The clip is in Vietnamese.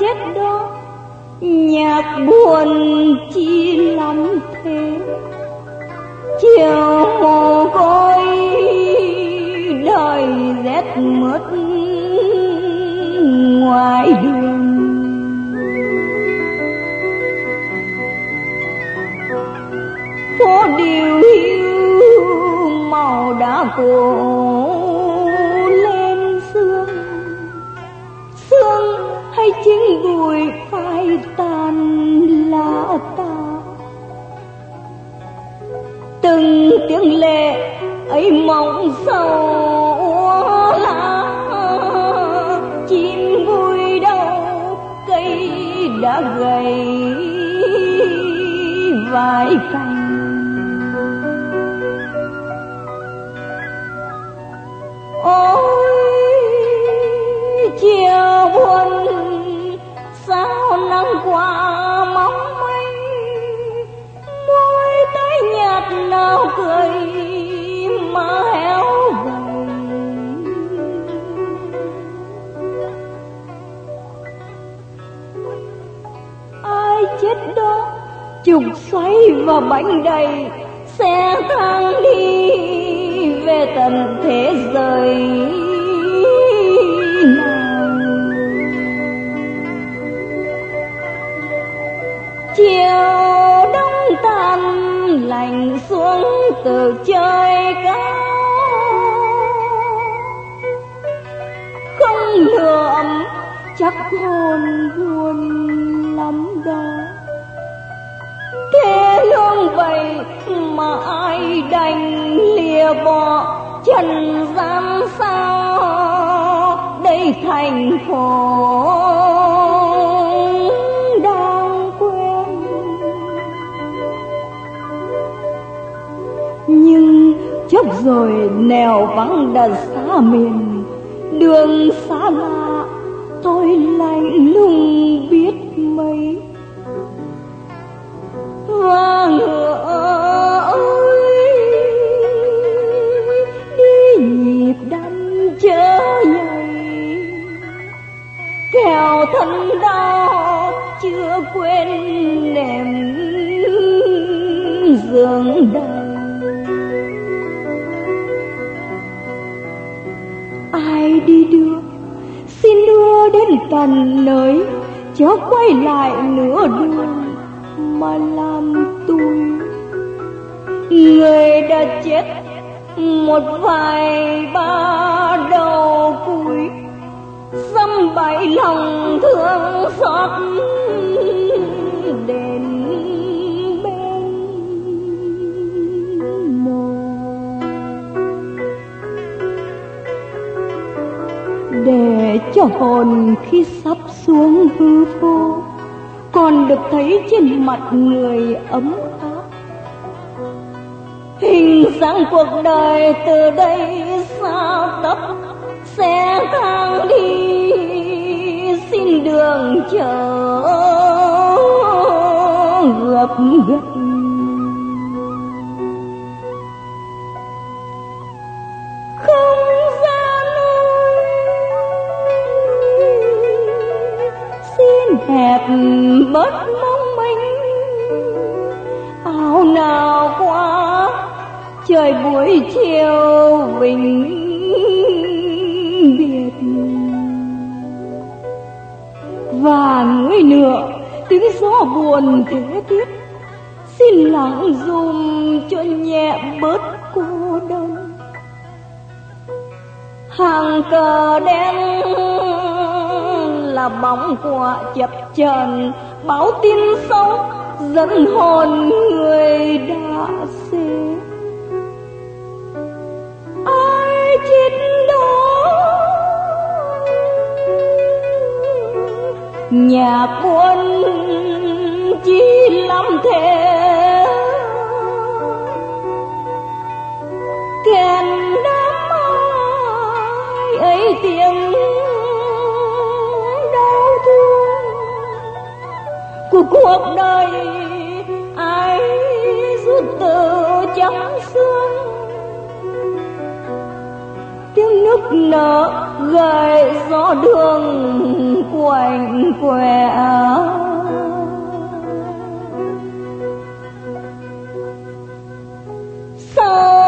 chết đó. Nhạc buồn chi lắm thế. Chiều hồ côi đời rét mướt ngoài đường. Phố điều hiu màu đá cồn chính bụi phai tàn lá ta. Từng tiếng lệ ấy mong sâu chết đó. Trục xoáy và bánh đầy xe thang đi về tận thế giới nào. Chiều đông tàn lạnh xuống từ trời cao. Không lượm chắc hồn buồn vậy mà ai đành lìa bỏ trần gian sao đây thành phố đang quên. Nhưng chốc rồi nèo vắng đã xa miền, đường xa lạ, tôi lạnh lùng biết mấy thân đó chưa quên nệm giường đời ai đi đưa, xin đưa đến tận nơi, chớ quay lại nửa đường mà làm tôi. Người đã chết một vài ba đầu cuối. Dâm bảy lòng thương xót đền bên mồ để cho hồn khi sắp xuống hư vô còn được thấy trên mặt người ấm áp. Hình dáng cuộc đời từ đây sao tấp xe thang đi, xin đường chờ gập gập không gian xin hẹp bớt mong manh áo nào qua, trời buổi chiều bình biệt và người nửa tiếng gió buồn thế tiết xin lặng dùm cho nhẹ bớt cô đơn. Hàng cờ đen là bóng của chập chờn. Báo tin xấu dẫn hồn người đã xế. Ai chết đó? Nhà quân chỉ lắm thế? của cuộc đời. Ai rút từ trắng xương tiếng nước nở gầy gió đường quạnh quẻ. Sao